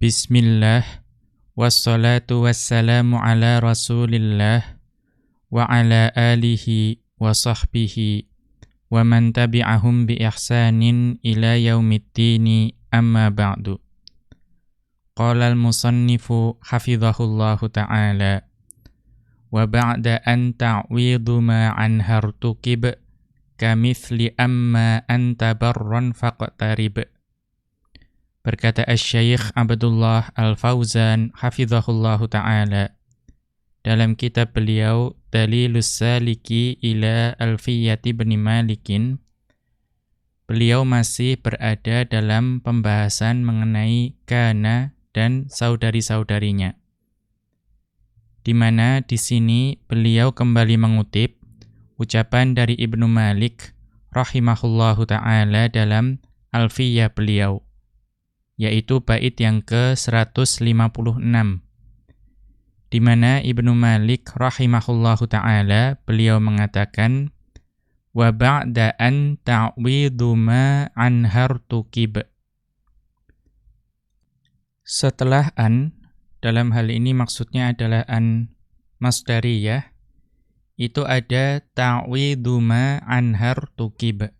Bismillah Wassalatu wassalamu ala rasulillah Wa ala alihi wa sahbihi Wa man tabi'ahum bi ihsanin ila yaumiddini amma ba'du Qala al-musannifu hafidhahullahu ta'ala Wa ba'da an ta'widu ma an hartukib Kamithli amma anta barran faqtarib Berkata Asy-Syaikh Abdullah Al-Fauzan hafizahullahu taala dalam kitab beliau Dalilus Saliki ila Alfiyati bin Malikin beliau masih berada dalam pembahasan mengenai kana dan saudari-saudarinya. Di mana di sini beliau kembali mengutip ucapan dari Ibnu Malik rahimahullahu taala dalam Alfiyah beliau yaitu bait yang ke-156 di mana Ibnu Malik rahimahullahu taala beliau mengatakan wa ba'da an ta'widu ma an hartukib setelah an dalam hal ini maksudnya adalah an masdariyah itu ada ta'widu ma an hartukib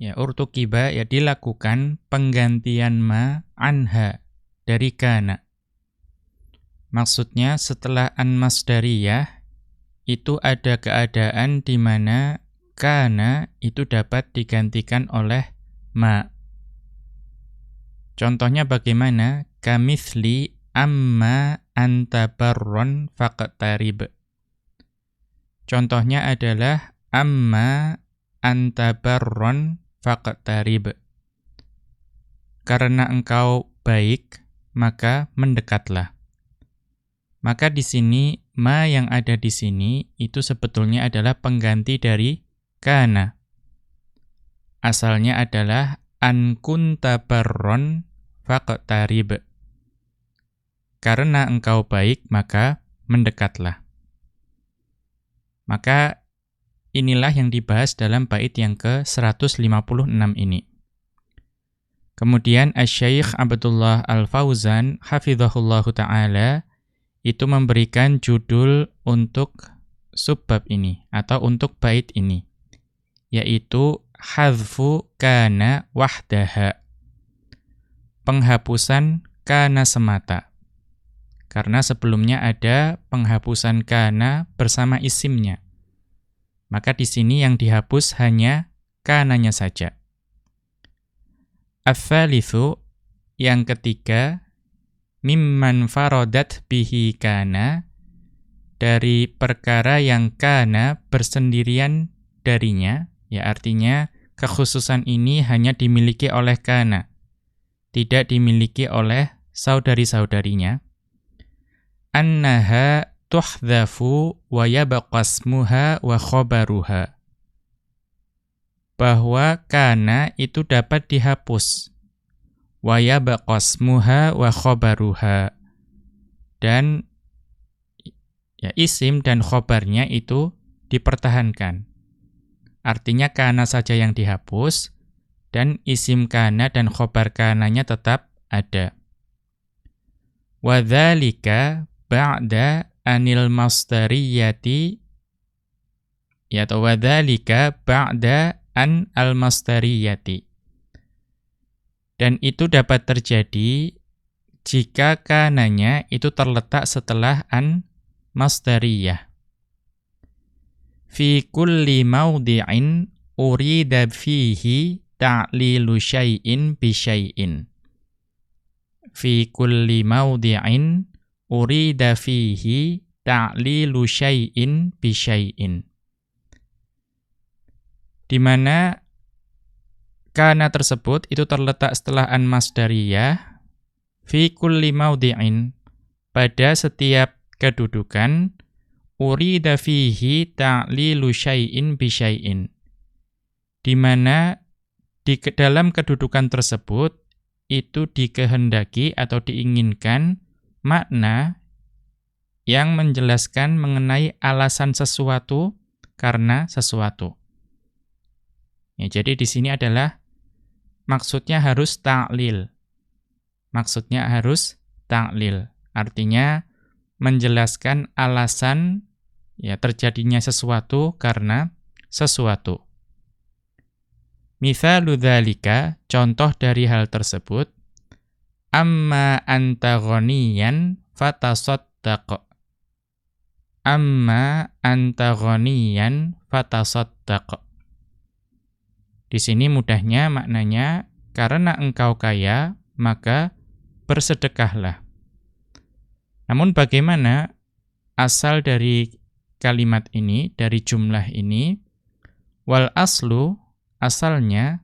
Ya, urtukiba ya dilakukan penggantian ma anha dari kana. Maksudnya setelah an masdariyah itu ada keadaan di mana kana itu dapat digantikan oleh ma. Contohnya bagaimana? Kamithli amma antabarron faqtarib. Contohnya adalah amma antabarron faqtarib. Karena engkau baik, maka mendekatlah. Maka di sini ma yang ada di sini itu sebetulnya adalah pengganti dari kana. Asalnya adalah an kunta barron faqtarib. Karena engkau baik, maka mendekatlah. Maka Inilah yang dibahas dalam bait yang ke-156 ini. Kemudian Asy-Syaikh Abdullah Al-Fauzan hafizahullahu taala itu memberikan judul untuk subbab ini atau untuk bait ini yaitu hadfu kana wahdaha. Penghapusan kana semata. Karena sebelumnya ada penghapusan kana bersama isimnya. Maka di sini yang dihapus hanya kananya saja. Afalifu yang ketiga mimman farodat bihi kana dari perkara yang kana bersendirian darinya ya artinya kekhususan ini hanya dimiliki oleh kana tidak dimiliki oleh saudari-saudarinya annaha tuhdhafu wa yabqasmuha wa khabaruha. Bahwa kana itu dapat dihapus. Wa yabqasmuha wa khabaruha. Dan ya isim dan khobarnya itu dipertahankan. Artinya kana saja yang dihapus dan isim kana dan khobar kananya tetap ada. Wadzalika ba'da anil masdariyati ya wadhalika ba'da an al masdariyati. Dan itu dapat terjadi jika kananya itu terletak setelah an masdariyah. Fi kulli mawdi'in urida fihi ta'lilu syai'in bi syai'in. Fi kulli mawdi'in urida fihi ta'lilu syai'in bi syai'in. Di mana kana tersebut itu terletak setelah an masdariyah fi kulli maudhi'in pada setiap kedudukan urida fihi ta'lilu syai'in bi syai'in. Di mana di dalam kedudukan tersebut itu dikehendaki atau diinginkan makna yang menjelaskan mengenai alasan sesuatu karena sesuatu. Ya, jadi di sini adalah maksudnya harus ta'lil. maksudnya harus ta'lil. Artinya menjelaskan alasan ya terjadinya sesuatu karena sesuatu. Mithalu dzalika, contoh dari hal tersebut, amma anta ghaniyan fatasaddaq. Amma anta ghaniyan fatasaddaq. Di sini mudahnya maknanya karena engkau kaya maka bersedekahlah. Namun bagaimana asal dari kalimat ini, dari jumlah ini? Wal aslu, asalnya,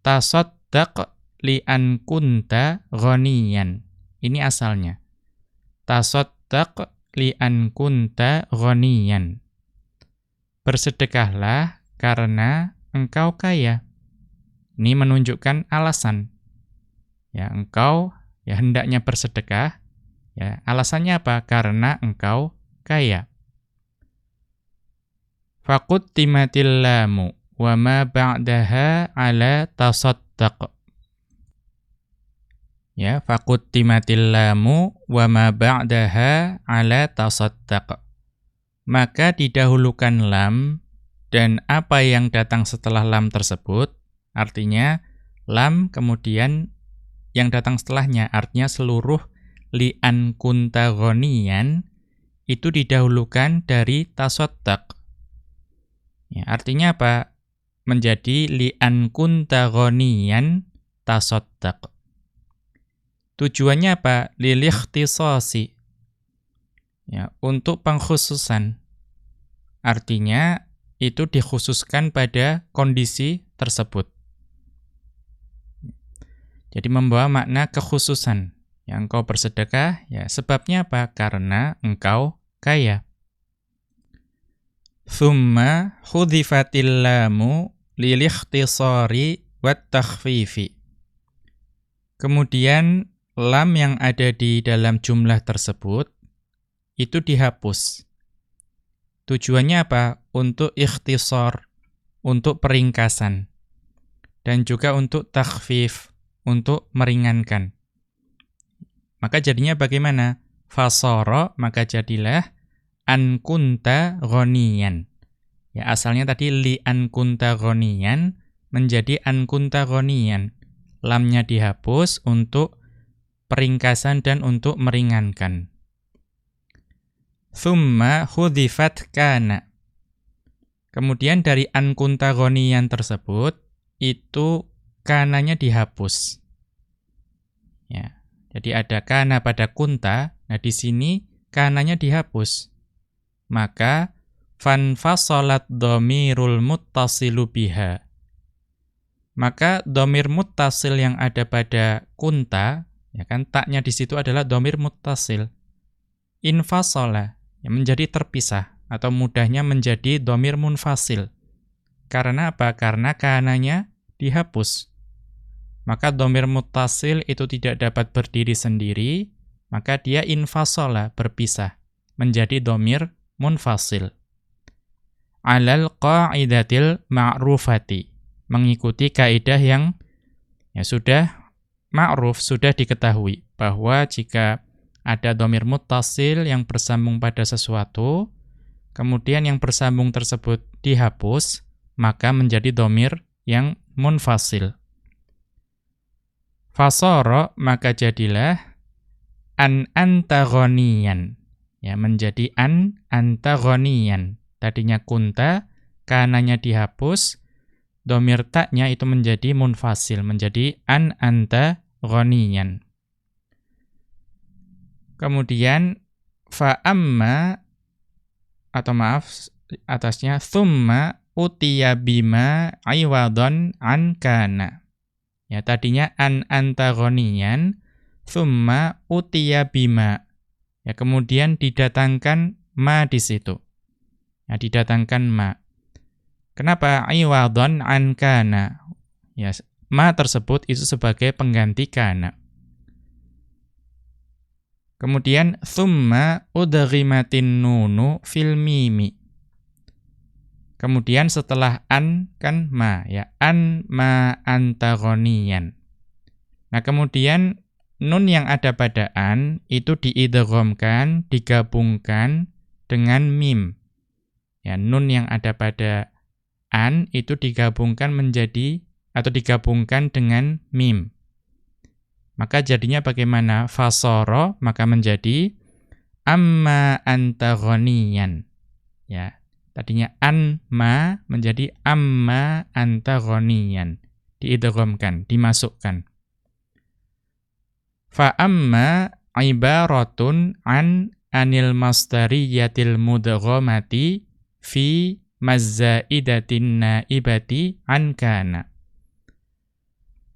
tasaddaq li'an kunta ghaniyan. Ini asalnya. Tasaddaq li'an kunta ghaniyan. Bersedekahlah karena engkau kaya. Ini menunjukkan alasan. Ya, engkau ya hendaknya bersedekah Ya, alasannya apa? Karena engkau kaya. Timatil lamu wa ma ba'daha ala tasaddaq. Ya, faqut timatil lamu wa ma ba'daha ala tasaddaq. Maka didahulukan lam dan apa yang datang setelah lam tersebut, artinya lam kemudian yang datang setelahnya, artinya seluruh li'an kunta itu didahulukan dari tasoddaq. Ya, artinya apa? Menjadi li'an kunta tasoddaq. Tujuannya apa? Lilikhtisasi. Ya, untuk pengkhususan. Artinya itu dikhususkan pada kondisi tersebut. Jadi membawa makna kekhususan yang engkau bersedekah, ya sebabnya apa? Karena engkau kaya. Thumma hudhifatil lilikhtisari wat takhfifi. Kemudian lam yang ada di dalam jumlah tersebut itu dihapus. Tujuannya apa? Untuk ikhtisar, untuk peringkasan. Dan juga untuk takhfif, untuk meringankan. Maka jadinya bagaimana? Fasoro, maka jadilah an kunta ghaniyan. Ya, asalnya tadi li an kunta ghaniyan menjadi an kunta ghaniyan. Lamnya dihapus untuk peringkasan dan untuk meringankan. Thumma hudhifat kana. Kemudian dari an kunta ghaniyan tersebut, itu kananya dihapus. Ya, jadi ada kana pada kunta, nah di sini kananya dihapus. Maka fanfasalat dhamirul muttasilu biha. Maka domir muttasil yang ada pada kunta, ya kan taknya di situ adalah domir muttasil. Infasala, yang menjadi terpisah atau mudahnya menjadi domir munfasil. Karena apa? Karena kananya dihapus maka domir mutasil itu tidak dapat berdiri sendiri, maka dia infasola, berpisah, menjadi domir munfasil. Alal qa'idatil ma'rufati, mengikuti kaidah yang ya sudah ma'ruf, sudah diketahui, bahwa jika ada domir mutasil yang bersambung pada sesuatu, kemudian yang bersambung tersebut dihapus, maka menjadi domir yang munfasil. Fasoro maka jadilah an antagonian. Ya, menjadi an antagonian. Tadinya kunta, kananya dihapus, domir taknya itu menjadi munfasil, menjadi an antagonian. Kemudian fa'amma atau maaf atasnya thumma utiya bima iwadon an kana. Ya, tadinya an antagonian, thumma utiya bima. Ya, kemudian didatangkan ma di situ. Ya, didatangkan ma. Kenapa iwadon an kana? Ya, ma tersebut itu sebagai pengganti kana. Kemudian thumma udghimatin nunu fil mimi. Kemudian setelah an kan ma ya an ma antagonian. Nah kemudian nun yang ada pada an itu diidghamkan, digabungkan dengan mim. Ya, nun yang ada pada an itu digabungkan menjadi atau digabungkan dengan mim. Maka jadinya bagaimana? Fasoro maka menjadi amma anta ghaniyan. Ya. Tadinya anma menjadi amma anta ghaniyan. Diidghamkan, dimasukkan. Fa amma ibaratun an anil masdariyatil mudghamati fi mazzaidatin naibati an kana.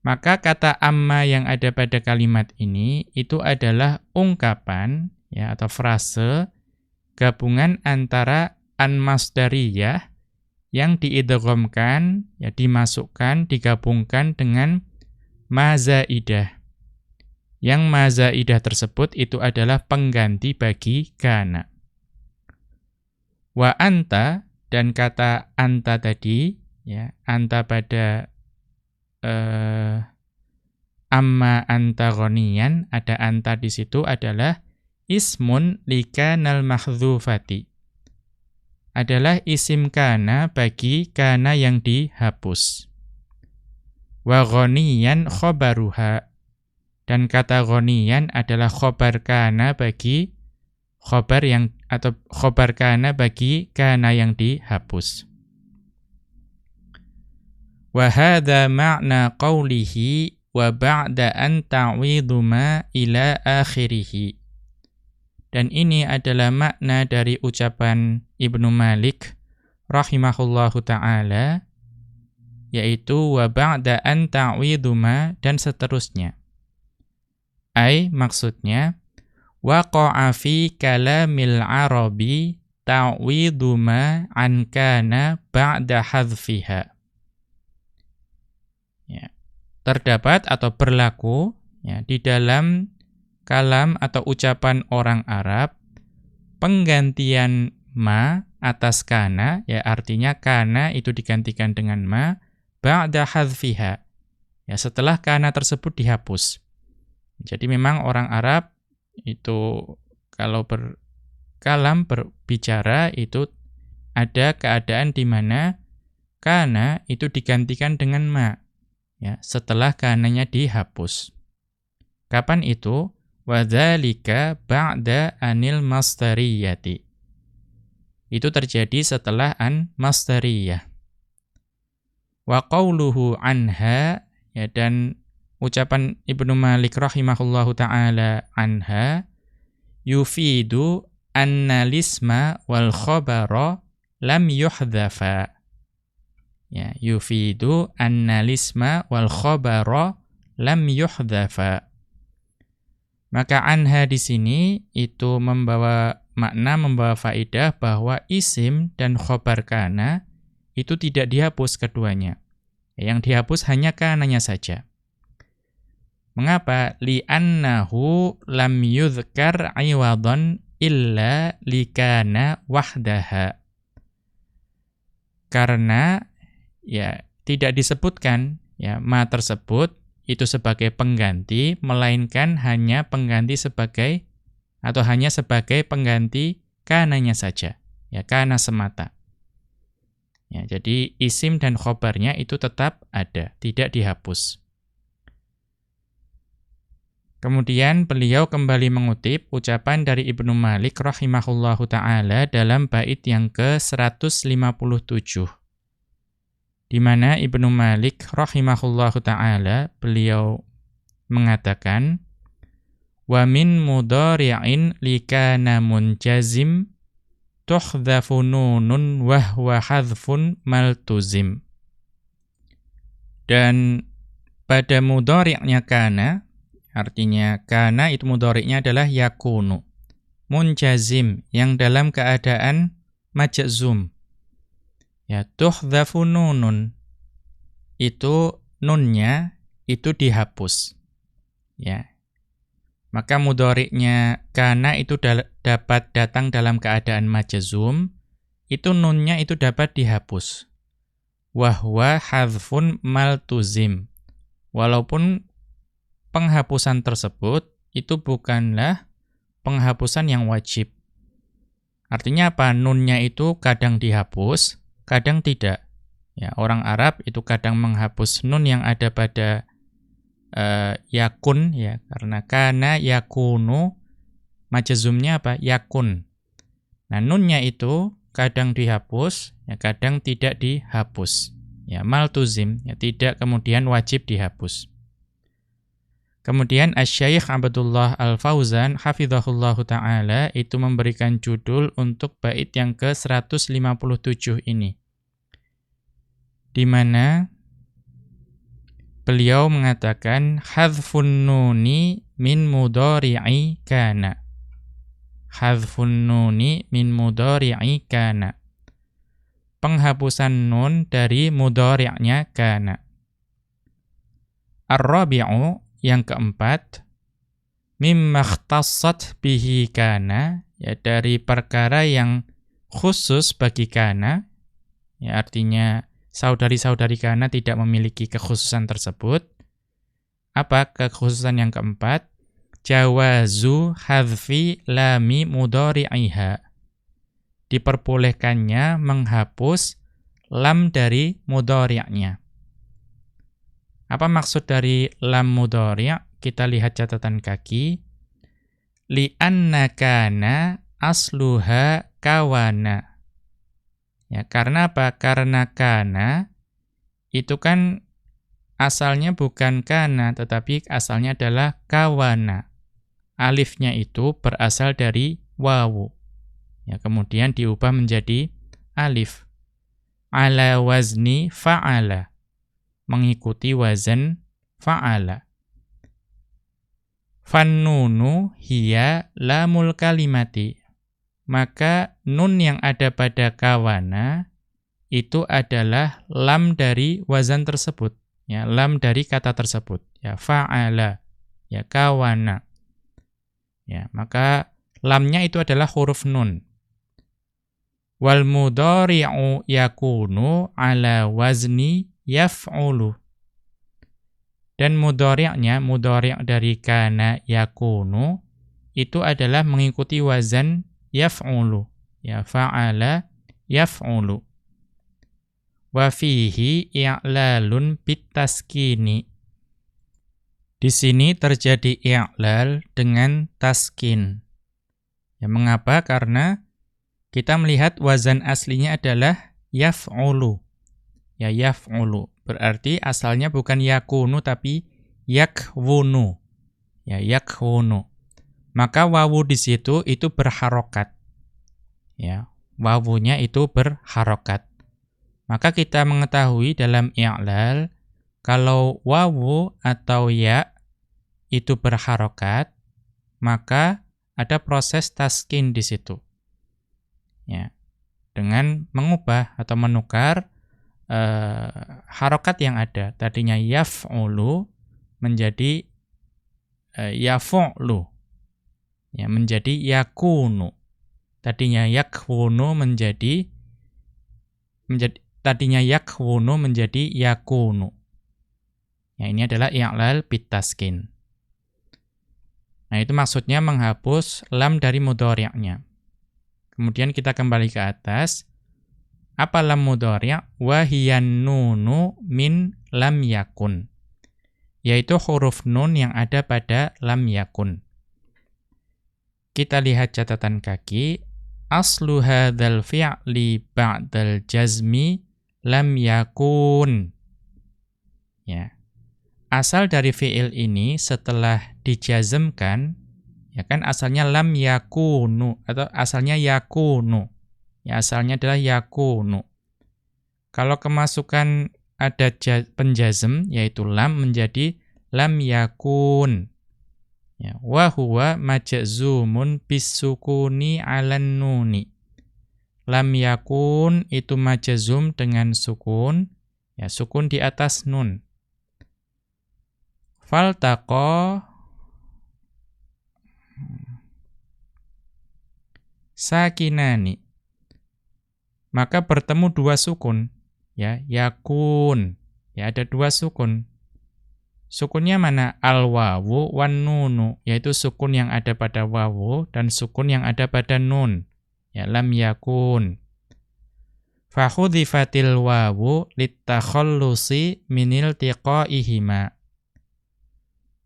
Maka kata amma yang ada pada kalimat ini itu adalah ungkapan ya atau frase gabungan antara an masdariyah yang diidghamkan ya dimasukkan digabungkan dengan mazaidah. Yang mazaidah tersebut itu adalah pengganti bagi kana. Wa anta dan kata anta tadi ya anta pada uh, amma anta ghaniyan, ada anta di situ adalah ismun likanal mahdzufati. Adalah isim kana bagi kana yang dihapus. Wa ghaniyan khobaruha. Dan kata ghaniyan adalah khobar kana bagi khobar yang atau khobar kana bagi kana yang dihapus. Wa hadha ma'na qawlihi wa ba'da an ta'widhu ma ila akhirih. Dan ini adalah makna dari ucapan Ibnu Malik rahimahullahu taala yaitu wa ba'da an ta'widhu ma dan seterusnya. Ai maksudnya waqa'a fi kalamil arabi ta'widhu ma an kana ba'da hadfiha ya, terdapat atau berlaku ya, di dalam kalam atau ucapan orang Arab penggantian ma atas kana ya artinya kana itu digantikan dengan ma ba'da hadfiha. Ya setelah kana tersebut dihapus. Jadi memang orang Arab itu kalau berkalam berbicara itu ada keadaan di mana kana itu digantikan dengan ma ya setelah kananya dihapus. Kapan itu? Wadzalika ba'da anil masdariyati. Itu terjadi setelah an masdariyah. Wa qawluhu anha ya dan ucapan Ibnu Malik rahimahullahu taala anha yufidu anna lisma wal khabara lam yuhdhafa. Ya yufidu annalisma wal khabara lam yuhdhafa. Maka anha di sini itu membawa makna membawa faidah bahwa isim dan khobar kana itu tidak dihapus keduanya. Yang dihapus hanya kananya saja Mengapa? Li'annahu lam yudhkar iwadhan illa likana wahdaha. Karena ya tidak disebutkan ya ma tersebut itu sebagai pengganti melainkan hanya pengganti sebagai atau hanya sebagai pengganti kananya saja ya kana semata ya jadi isim dan khobarnya itu tetap ada tidak dihapus Kemudian beliau kembali mengutip ucapan dari Ibnu Malik rahimahullahu taala dalam bait yang ke-157 di mana Ibnu Malik rahimahullahu taala beliau mengatakan wa min mudhari'in likana munjazim tuhdhafu nunun wa huwa hadfun maltuzim. Dan pada mudhari'nya kana artinya kana itu mudhari'nya adalah yakunu munjazim yang dalam keadaan majzum Ya, tuhdhafu nunun. Itu nunnya itu dihapus. Ya. Maka mudhari'nya kana itu da dapat datang dalam keadaan majazum, itu nunnya itu dapat dihapus. Wahwa hadfun maltuzim. Walaupun penghapusan tersebut itu bukanlah penghapusan yang wajib. Artinya apa? Nunnya itu kadang dihapus, kadang tidak. Ya, orang Arab itu kadang menghapus nun yang ada pada uh, yakun ya, karena kana yakunu majazumnya apa? Yakun. Nah, nunnya itu kadang dihapus, ya kadang tidak dihapus. Ya, maltuzim, ya tidak kemudian wajib dihapus. Kemudian Asy-Syaikh Abdullah Al-Fauzan hafizahullahu taala itu memberikan judul untuk bait yang ke-157 ini. Di mana beliau mengatakan hadzfun nuni min mudhari'i kana. Hadzfun nuni min mudhari'i kana. Penghapusan nun dari mudhari'nya kana. Ar-rabi'u yang keempat, mimma bihi kana, ya dari perkara yang khusus bagi kana, ya artinya saudari-saudari kana tidak memiliki kekhususan tersebut. Apa kekhususan yang keempat? Jawazu hadfi lami mudhari'iha. Diperbolehkannya menghapus lam dari mudhari'nya. Apa maksud dari lam mudhari'? Kita lihat catatan kaki. Li'anna kana asluha kawana. Ya, karena apa? Karena kana itu kan asalnya bukan kana, tetapi asalnya adalah kawana. Alifnya itu berasal dari wawu. Ya, kemudian diubah menjadi alif. Ala wazni fa'ala mengikuti wazan fa'ala. Fannunu hiya lamul kalimati. Maka nun yang ada pada kawana itu adalah lam dari wazan tersebut. Ya, lam dari kata tersebut. Ya, fa'ala. Ya, kawana. Ya, maka lamnya itu adalah huruf nun. Wal mudhari'u yakunu ala wazni yaf'ulu. Dan mudhari'nya, mudhari' dari kana yakunu itu adalah mengikuti wazan yaf'ulu. Ya fa'ala yaf'ulu. Wa fihi i'lalun bitaskini. Di sini terjadi i'lal dengan taskin. Ya, mengapa? Karena kita melihat wazan aslinya adalah yaf'ulu ya yaf'ulu. Berarti asalnya bukan yakunu tapi yakwunu. Ya yakwunu. Maka wawu di situ itu berharokat. Ya, wawunya itu berharokat. Maka kita mengetahui dalam i'lal kalau wawu atau ya itu berharokat, maka ada proses taskin di situ. Ya. Dengan mengubah atau menukar uh, harokat yang ada. Tadinya yaf'ulu menjadi uh, yaf'ulu. Ya, menjadi yakunu. Tadinya yakwunu menjadi menjadi tadinya yakwunu menjadi yakunu. Ya, ini adalah i'lal bitaskin. Nah, itu maksudnya menghapus lam dari mudhari'nya. Kemudian kita kembali ke atas. Apa lam mudhari'? Wa nunu min lam yakun. Yaitu huruf nun yang ada pada lam yakun. Kita lihat catatan kaki. Aslu hadzal fi'li ba'dal jazmi lam yakun. Ya. Asal dari fi'il ini setelah dijazmkan, ya kan asalnya lam yakunu atau asalnya yakunu. Ya asalnya adalah yakunu. Kalau kemasukan ada penjazm yaitu lam menjadi lam yakun. Ya, wa huwa majzumun bisukuni 'alan nuni. Lam yakun itu majzum dengan sukun, ya sukun di atas nun. Faltaqa sakinani maka bertemu dua sukun ya yakun ya ada dua sukun Sukunnya mana? Al-wawu wan nunu, yaitu sukun yang ada pada wawu dan sukun yang ada pada nun. Ya, lam yakun. Fakhudhifatil wawu litakhallusi minil tiqaihima.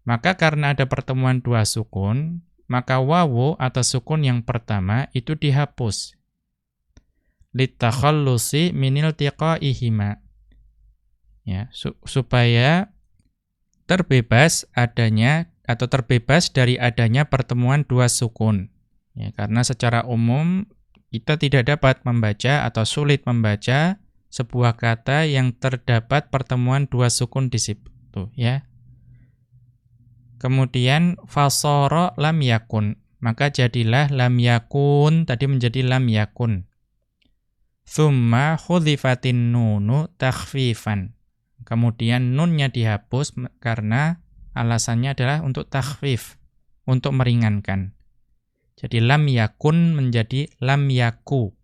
Maka karena ada pertemuan dua sukun, maka wawu atau sukun yang pertama itu dihapus. Litakhallusi minil tiqaihima. Ya, su supaya terbebas adanya atau terbebas dari adanya pertemuan dua sukun. Ya, karena secara umum kita tidak dapat membaca atau sulit membaca sebuah kata yang terdapat pertemuan dua sukun di situ, ya. Kemudian fasoro lam yakun, maka jadilah lam yakun tadi menjadi lam yakun. Thumma khudhifatin nunu takhfifan. Kemudian nunnya dihapus karena alasannya adalah untuk takhfif, untuk meringankan. Jadi lam yakun menjadi lam yaku.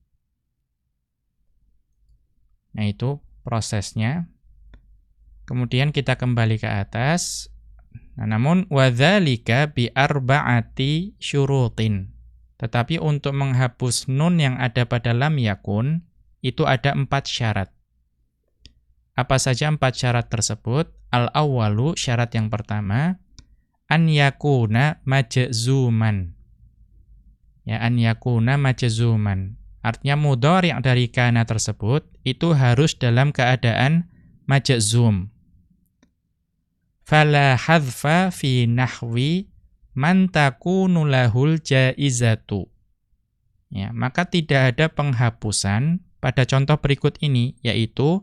Nah itu prosesnya. Kemudian kita kembali ke atas. Nah, namun wadzalika bi arba'ati syurutin. Tetapi untuk menghapus nun yang ada pada lam yakun itu ada empat syarat. Apa saja empat syarat tersebut? Al-awwalu, syarat yang pertama, an yakuna majzuman. Ya, an yakuna majzuman. Artinya mudhari' dari kana tersebut itu harus dalam keadaan majzum. Fala hadfa fi nahwi man takunu lahul jaizatu. Ya, maka tidak ada penghapusan pada contoh berikut ini yaitu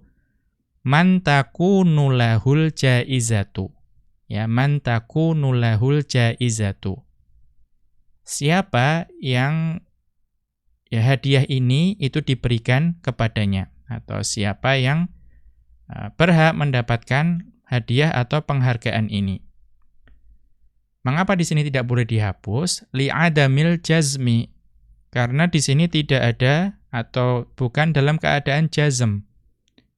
man takunu lahul jaizatu. Ya, man takunu lahul jaizatu. Siapa yang ya hadiah ini itu diberikan kepadanya atau siapa yang uh, berhak mendapatkan hadiah atau penghargaan ini. Mengapa di sini tidak boleh dihapus? Li'adamil jazmi. Karena di sini tidak ada atau bukan dalam keadaan jazm.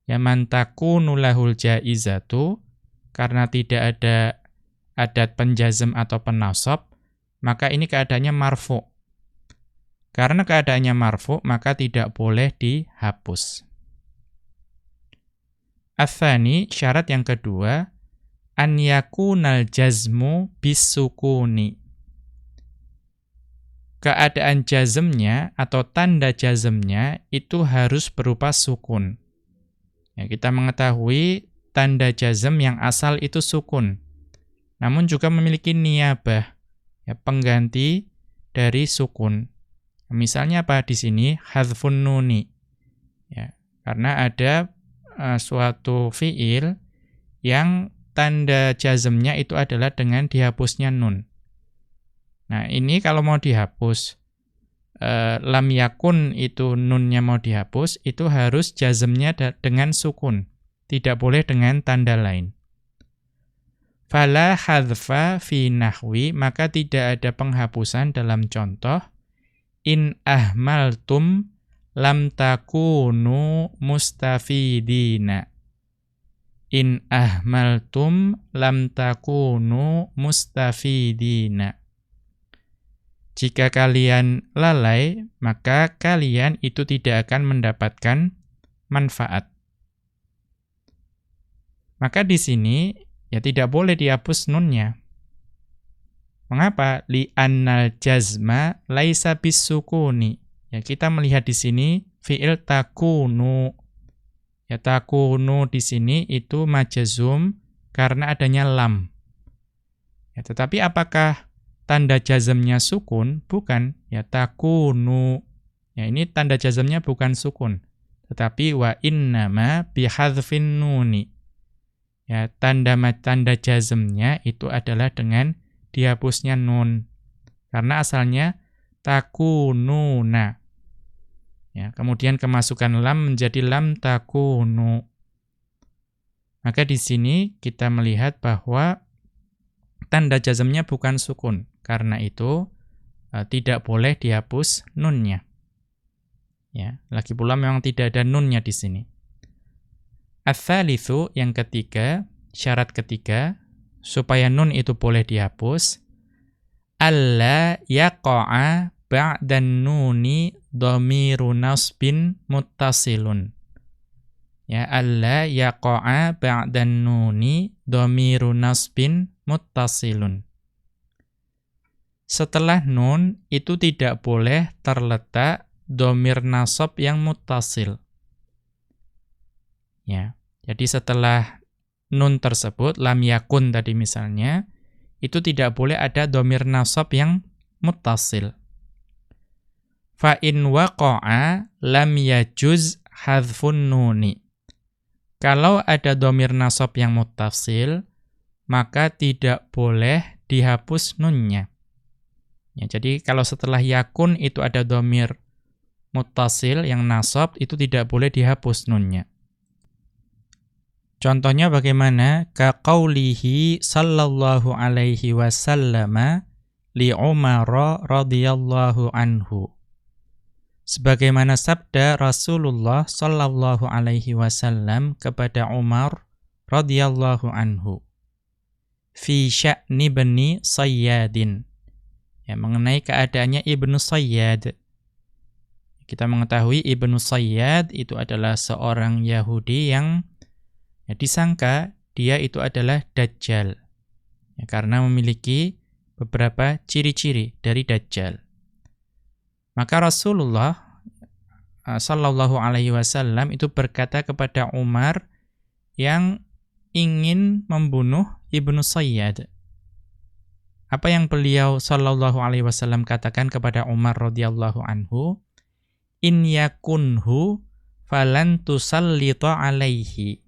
Ya man takunu lahul jaizatu karena tidak ada adat penjazm atau penasab maka ini keadaannya marfu. Karena keadaannya marfu maka tidak boleh dihapus. Athani syarat yang kedua an yakunal jazmu bisukuni keadaan jazmnya atau tanda jazmnya itu harus berupa sukun Ya, kita mengetahui tanda jazm yang asal itu sukun. Namun juga memiliki niyabah, ya, pengganti dari sukun. Misalnya apa di sini? Hadfun nuni. Ya, karena ada uh, suatu fiil yang tanda jazmnya itu adalah dengan dihapusnya nun. Nah, ini kalau mau dihapus, uh, lam yakun itu nunnya mau dihapus, itu harus jazmnya dengan sukun. Tidak boleh dengan tanda lain. Fala hadfa fi nahwi, maka tidak ada penghapusan dalam contoh. In ahmaltum lam takunu mustafidina. In ahmaltum lam takunu mustafidina. Jika kalian lalai, maka kalian itu tidak akan mendapatkan manfaat. Maka di sini ya tidak boleh dihapus nunnya. Mengapa? Li annal jazma laisa bisukuni. Ya kita melihat di sini fiil takunu. Ya takunu di sini itu majazum karena adanya lam. Ya, tetapi apakah tanda jazmnya sukun, bukan ya takunu. Ya ini tanda jazmnya bukan sukun, tetapi wa innama bihadzfin nuni. Ya tanda tanda jazmnya itu adalah dengan dihapusnya nun. Karena asalnya takununa. Ya, kemudian kemasukan lam menjadi lam takunu. Maka di sini kita melihat bahwa tanda jazmnya bukan sukun. Karena itu uh, tidak boleh dihapus nunnya. Ya, lagi pula memang tidak ada nunnya di sini. Ats-tsalitsu yang ketiga, syarat ketiga supaya nun itu boleh dihapus alla yaqa'a ba'dan nuni dhamiru nasbin muttasilun ya alla yaqa'a ba'dan nuni dhamiru nasbin muttasilun setelah nun itu tidak boleh terletak domir nasab yang muttasil ya jadi setelah nun tersebut, lam yakun tadi misalnya, itu tidak boleh ada domir nasab yang muttasil. Fa in waqa'a lam yajuz hadfun nuni. Kalau ada domir nasab yang muttasil, maka tidak boleh dihapus nunnya. Ya, jadi kalau setelah yakun itu ada domir muttasil yang nasab, itu tidak boleh dihapus nunnya. Contohnya bagaimana? Ka qawlihi sallallahu alaihi wasallam li Umar radhiyallahu anhu. Sebagaimana sabda Rasulullah sallallahu alaihi wasallam kepada Umar radhiyallahu anhu. Fi sya'ni bani Sayyadin. Ya, mengenai keadaannya Ibnu Sayyad. Kita mengetahui Ibnu Sayyad itu adalah seorang Yahudi yang Ya, disangka dia itu adalah Dajjal. Ya, karena memiliki beberapa ciri-ciri dari Dajjal. Maka Rasulullah uh, Sallallahu Alaihi Wasallam itu berkata kepada Umar yang ingin membunuh Ibnu Sayyad. Apa yang beliau Sallallahu Alaihi Wasallam katakan kepada Umar radhiyallahu anhu? In yakunhu falan tusallita alaihi.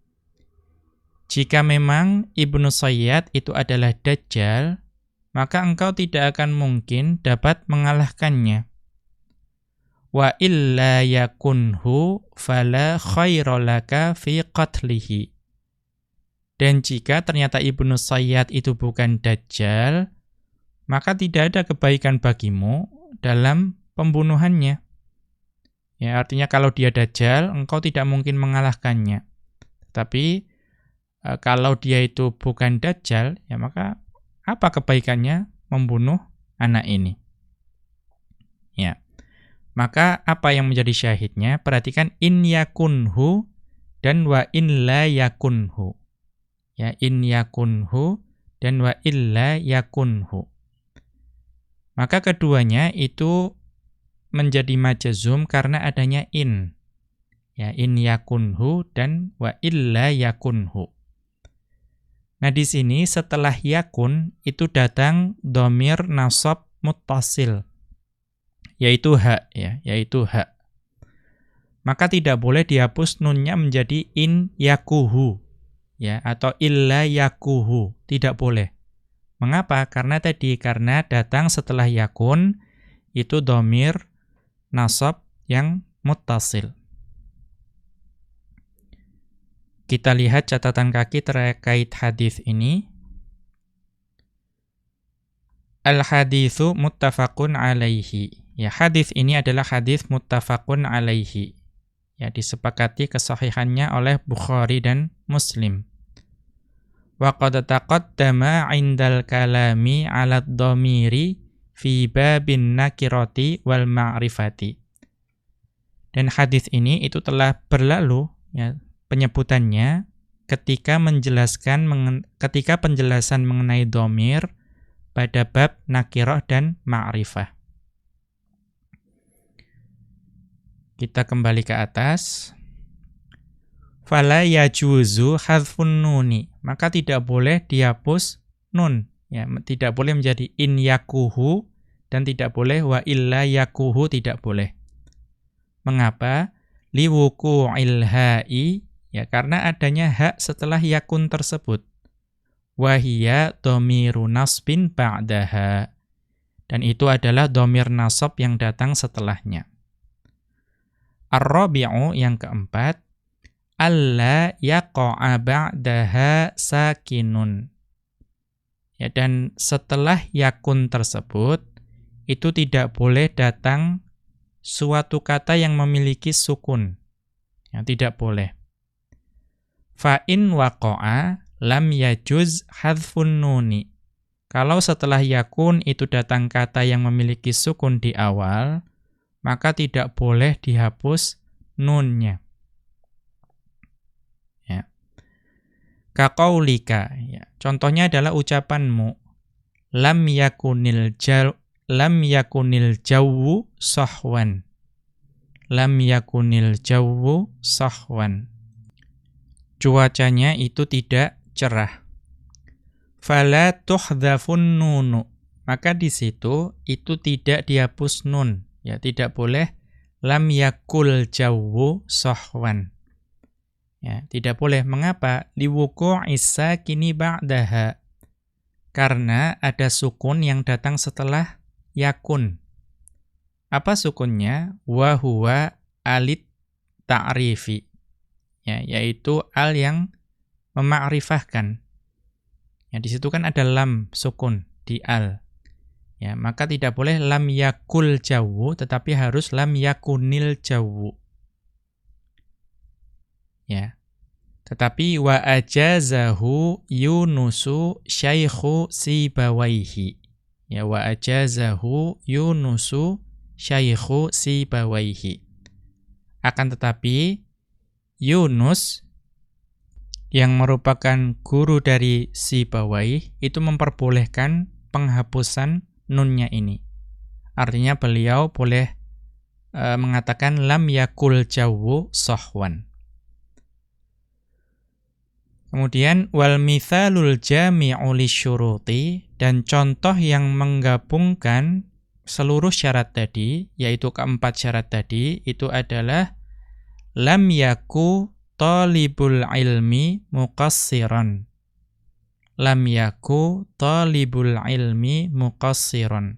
Jika memang Ibnu Sayyad itu adalah Dajjal, maka engkau tidak akan mungkin dapat mengalahkannya. Wa illa yakunhu fala khairolaka fi qatlihi. Dan jika ternyata Ibnu Sayyad itu bukan Dajjal, maka tidak ada kebaikan bagimu dalam pembunuhannya. Ya, artinya kalau dia Dajjal, engkau tidak mungkin mengalahkannya. Tapi e, kalau dia itu bukan dajjal, ya maka apa kebaikannya membunuh anak ini? Ya. Maka apa yang menjadi syahidnya? Perhatikan in yakunhu dan wa in la yakunhu. Ya, in yakunhu dan wa illa yakunhu. Maka keduanya itu menjadi majazum karena adanya in. Ya, in yakunhu dan wa illa yakunhu. Nah di sini setelah yakun itu datang domir nasab muttasil yaitu hak ya, yaitu hak. Maka tidak boleh dihapus nunnya menjadi in yakuhu ya atau illa yakuhu, tidak boleh. Mengapa? Karena tadi karena datang setelah yakun itu domir nasab yang muttasil. Kita lihat catatan kaki terkait hadis ini. Al-hadithu muttafaqun alaihi. Ya, hadis ini adalah hadis muttafaqun alaihi. Ya, disepakati kesahihannya oleh Bukhari dan Muslim. Wa qad taqaddama 'indal kalami 'ala dhamiri fi babin nakirati wal ma'rifati. Dan hadis ini itu telah berlalu ya penyebutannya ketika menjelaskan ketika penjelasan mengenai domir pada bab nakiroh dan ma'rifah. Kita kembali ke atas. Fala yajuzu hadfun nuni. Maka tidak boleh dihapus nun. Ya, tidak boleh menjadi in yakuhu dan tidak boleh wa illa yakuhu tidak boleh. Mengapa? Liwuku ilha'i Ya, karena adanya hak setelah yakun tersebut. Wahia domiru nasbin ba'daha. Dan itu adalah domir nasab yang datang setelahnya. Ar-rabi'u yang keempat, alla yaqa'a ba'daha sakinun. Ya, dan setelah yakun tersebut, itu tidak boleh datang suatu kata yang memiliki sukun. Yang tidak boleh. Fa in waqa'a lam yajuz hadfun nuni. Kalau setelah yakun itu datang kata yang memiliki sukun di awal, maka tidak boleh dihapus nunnya. Ya. Kaqaulika, ya. Contohnya adalah ucapanmu lam yakunil jaw lam yakunil jawwu sahwan. Lam yakunil jawwu sahwan. Cuacanya itu tidak cerah. Fala tuhdhafun nunu. Maka di situ itu tidak dihapus nun, ya tidak boleh lam yakul jawwu sahwan. Ya, tidak boleh. Mengapa? Liwuku'is kini ba'daha. Karena ada sukun yang datang setelah yakun. Apa sukunnya? Wa huwa alit ta'rifi. Ya, yaitu al yang memakrifahkan. Ya, di situ kan ada lam sukun di al. Ya, maka tidak boleh lam yakul jawu, tetapi harus lam yakunil jawu. Ya. Tetapi wa ajazahu Yunusu syaikhu Sibawaihi. Ya wa ajazahu Yunusu syaikhu Sibawaihi. Akan tetapi Yunus yang merupakan guru dari Sibawai itu memperbolehkan penghapusan nunnya ini. Artinya beliau boleh e, mengatakan lam yakul jawu sohwan. Kemudian wal mithalul jami'u lisyuruti dan contoh yang menggabungkan seluruh syarat tadi yaitu keempat syarat tadi itu adalah lam yaku talibul ilmi muqassiran. Lam yaku talibul ilmi muqassiran.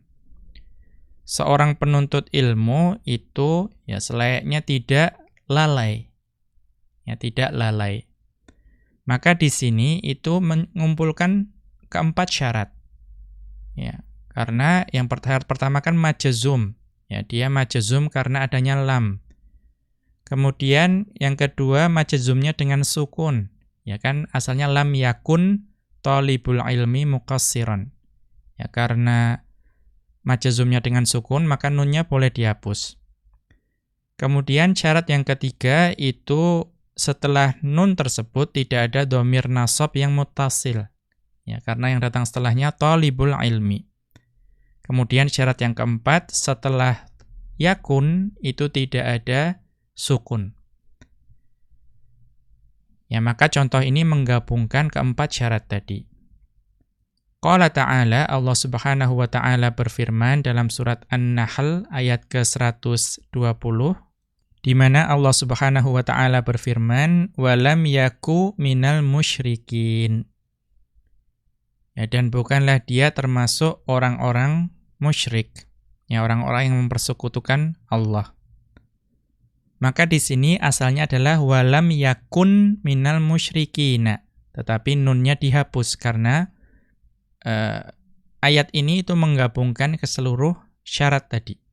Seorang penuntut ilmu itu ya selayaknya tidak lalai. Ya tidak lalai. Maka di sini itu mengumpulkan keempat syarat. Ya, karena yang pertama kan majazum. Ya, dia majazum karena adanya lam. Kemudian yang kedua majazumnya dengan sukun. Ya kan asalnya lam yakun talibul ilmi muqassiran. Ya karena majazumnya dengan sukun maka nunnya boleh dihapus. Kemudian syarat yang ketiga itu setelah nun tersebut tidak ada domir nasab yang mutasil. Ya, karena yang datang setelahnya talibul ilmi. Kemudian syarat yang keempat, setelah yakun itu tidak ada sukun. Ya, maka contoh ini menggabungkan keempat syarat tadi. Qala ta'ala, Allah subhanahu wa ta'ala berfirman dalam surat An-Nahl ayat ke-120, di mana Allah Subhanahu wa taala berfirman, "Walam yaku minal musyrikin." Ya, dan bukanlah dia termasuk orang-orang musyrik, ya orang-orang yang mempersekutukan Allah. Maka di sini asalnya adalah walam yakun minal musyrikina, tetapi nunnya dihapus karena uh, ayat ini itu menggabungkan ke seluruh syarat tadi.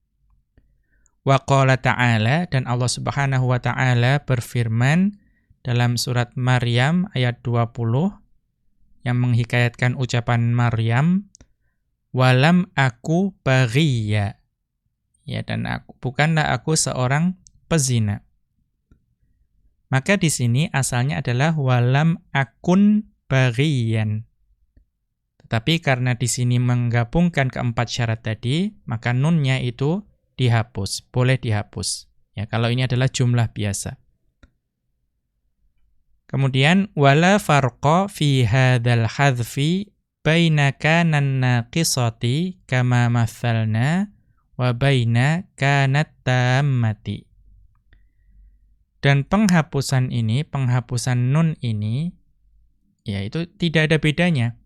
Wa qala ta'ala dan Allah Subhanahu wa taala berfirman dalam surat Maryam ayat 20 yang menghikayatkan ucapan Maryam walam aku baghiya. Ya dan aku bukanlah aku seorang pezina. Maka di sini asalnya adalah walam akun baghiyan. Tetapi karena di sini menggabungkan keempat syarat tadi maka nunnya itu dihapus, boleh dihapus. Ya, kalau ini adalah jumlah biasa. Kemudian wala farqa fi hadzal hadzfi baina kanan naqisati kama mathalna wa baina kanat tammati. Dan penghapusan ini, penghapusan nun ini ya itu tidak ada bedanya.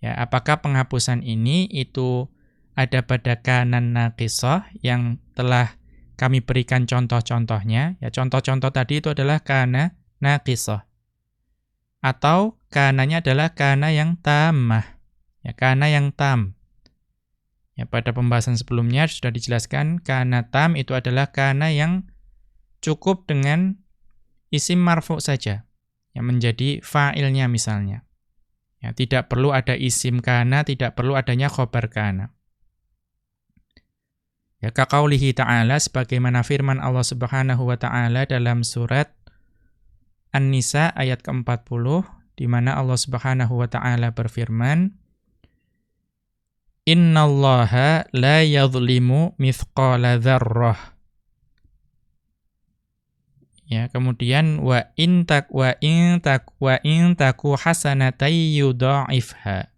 Ya, apakah penghapusan ini itu ada pada kanan naqisah yang telah kami berikan contoh-contohnya. Ya, contoh-contoh tadi itu adalah kana naqisah. Atau kananya adalah kana yang tamah. Ya, kana yang tam. Ya, pada pembahasan sebelumnya sudah dijelaskan kana tam itu adalah kana yang cukup dengan isim marfu saja yang menjadi fa'ilnya misalnya. Ya, tidak perlu ada isim kana, tidak perlu adanya khobar kana. Ya, kaqaulihi ta'ala sebagaimana firman Allah Subhanahu wa taala dalam surat An-Nisa ayat ke-40 di mana Allah Subhanahu wa taala berfirman Innallaha la yadhlimu mithqala dzarrah Ya, kemudian wa in tak wa in tak wa in taku hasanatay yudha'ifha.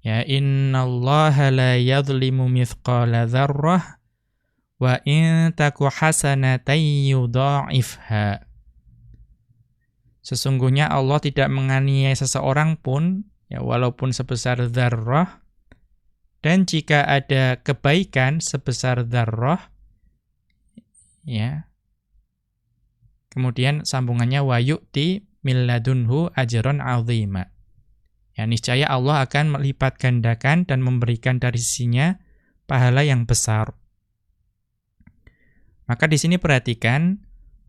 Ya, innallaha la yadhlimu mithqala dzarrah wa in taku hasanatay yudha'ifha. Sesungguhnya Allah tidak menganiaya seseorang pun ya walaupun sebesar dzarrah dan jika ada kebaikan sebesar dzarrah ya Kemudian sambungannya wa yu'ti milladunhu ajron 'azima. Ya niscaya Allah akan melipat gandakan dan memberikan dari sisinya pahala yang besar. Maka di sini perhatikan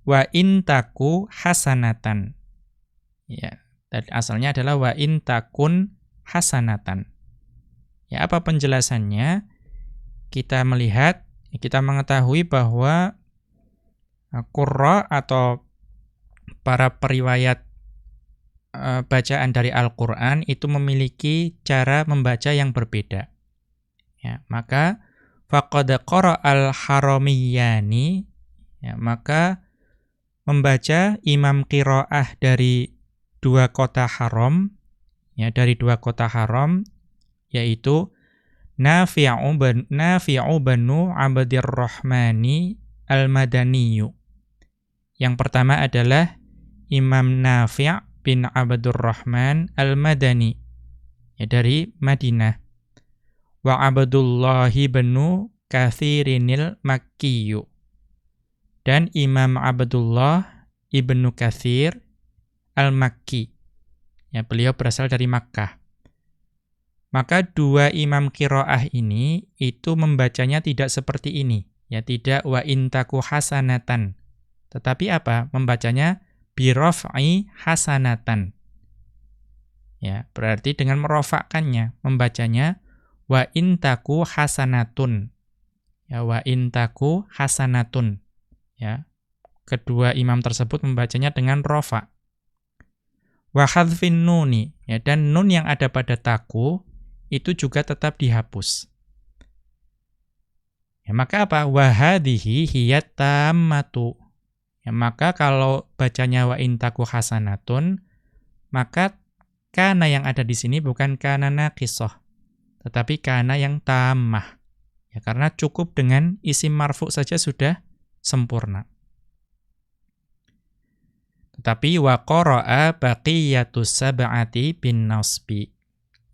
wa intaku hasanatan. Ya, asalnya adalah wa intakun hasanatan. Ya, apa penjelasannya? Kita melihat, kita mengetahui bahwa Qurra atau para periwayat uh, bacaan dari Al-Qur'an itu memiliki cara membaca yang berbeda. Ya, maka faqad al haramiyani ya, maka membaca imam qiraah dari dua kota haram ya dari dua kota haram yaitu Nafi'u ban Nafi'u banu Abdir Al-Madaniyu yang pertama adalah Imam Nafi' bin Abdul Rahman Al-Madani ya, dari Madinah. Wa Abdullah bin Kathirinil Makkiyu. Dan Imam Abdullah ibnu Kathir Al-Makki. Ya, beliau berasal dari Makkah. Maka dua imam kiroah ini itu membacanya tidak seperti ini. Ya, tidak wa intaku hasanatan. Tetapi apa? Membacanya birof'i hasanatan. Ya, berarti dengan merofakkannya, membacanya wa intaku hasanatun. Ya, wa intaku hasanatun. Ya. Kedua imam tersebut membacanya dengan rofa. Wa hadfin nuni, ya, dan nun yang ada pada taku itu juga tetap dihapus. Ya, maka apa? Wa hadhihi tammatu. Ya, maka kalau bacanya wa intaku hasanatun, maka kana yang ada di sini bukan kana naqisah, tetapi kana yang tamah. Ya, karena cukup dengan isim marfu saja sudah sempurna. Tetapi wa qara'a baqiyatus sab'ati bin nasbi.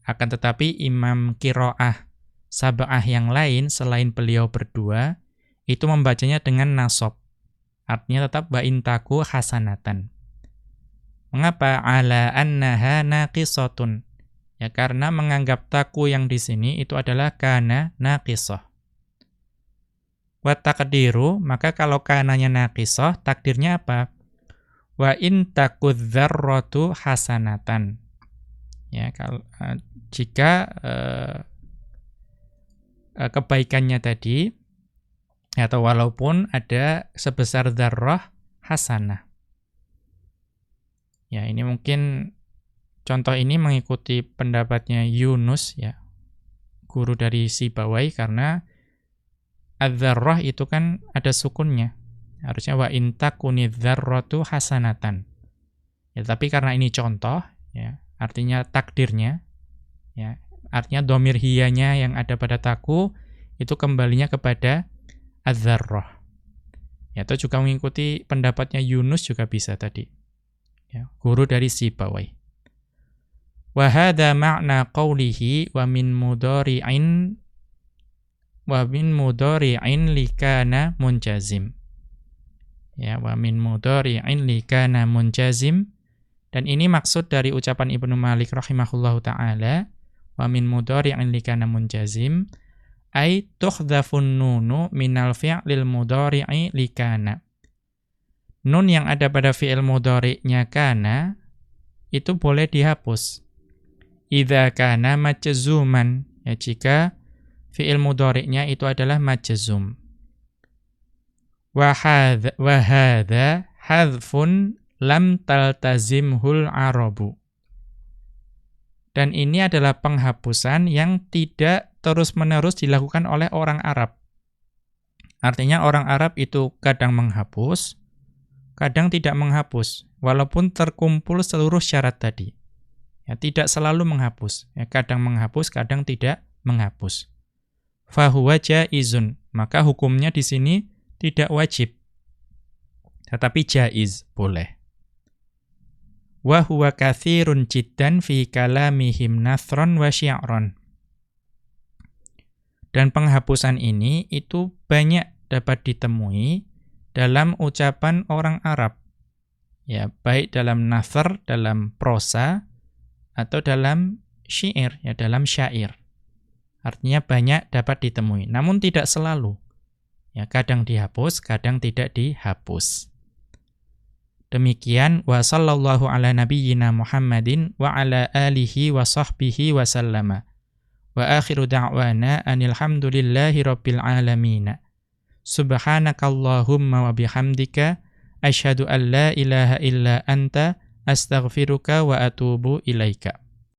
Akan tetapi imam kiroah sab'ah yang lain selain beliau berdua, itu membacanya dengan nasab. Artinya tetap wa intaku hasanatan. Mengapa ala annaha naqisatun? Ya karena menganggap taku yang di sini itu adalah kana naqisah. Wa taqdiru, maka kalau kananya naqisah, takdirnya apa? Wa in dzarratu hasanatan. Ya, kalau uh, jika uh, kebaikannya tadi atau walaupun ada sebesar darah hasanah. Ya, ini mungkin contoh ini mengikuti pendapatnya Yunus ya, guru dari si Bawai karena adzarrah itu kan ada sukunnya. Harusnya wa intakuni dzarratu hasanatan. Ya, tapi karena ini contoh ya, artinya takdirnya ya, artinya domir hiyanya yang ada pada taku itu kembalinya kepada Az-Zarrah. Ya, atau juga mengikuti pendapatnya Yunus juga bisa tadi. Ya, guru dari Sibawai. Wa hadha ma'na qawlihi wa min mudari'in wa min mudari'in likana munjazim. Ya, wa min mudari'in likana munjazim. Dan ini maksud dari ucapan Ibnu Malik rahimahullahu taala, wa min mudari'in likana munjazim ay tukhdhafun nunu minal fi'lil mudhari'i likana. Nun yang ada pada fi'il mudhari'nya kana itu boleh dihapus. idza kana majzuman ya jika fi'il mudhari'nya itu adalah majzum wa hadza hadfun lam taltazimhul arabu dan ini adalah penghapusan yang tidak terus-menerus dilakukan oleh orang Arab. Artinya orang Arab itu kadang menghapus, kadang tidak menghapus, walaupun terkumpul seluruh syarat tadi. Ya, tidak selalu menghapus. Ya, kadang menghapus, kadang tidak menghapus. Fahuwa jaizun. Maka hukumnya di sini tidak wajib. Tetapi jaiz, boleh wa huwa kathirun jiddan fi kalamihim nathron wa syi'ron. Dan penghapusan ini itu banyak dapat ditemui dalam ucapan orang Arab. Ya, baik dalam nasr, dalam prosa atau dalam syair, ya dalam syair. Artinya banyak dapat ditemui, namun tidak selalu. Ya, kadang dihapus, kadang tidak dihapus. Demikian wa sallallahu ala nabiyyina Muhammadin wa ala alihi wa sahbihi wa sallama. Wa akhiru da'wana anil hamdulillahi rabbil alamin. Subhanakallahumma wa bihamdika asyhadu an la ilaha illa anta astaghfiruka wa atubu ilaika.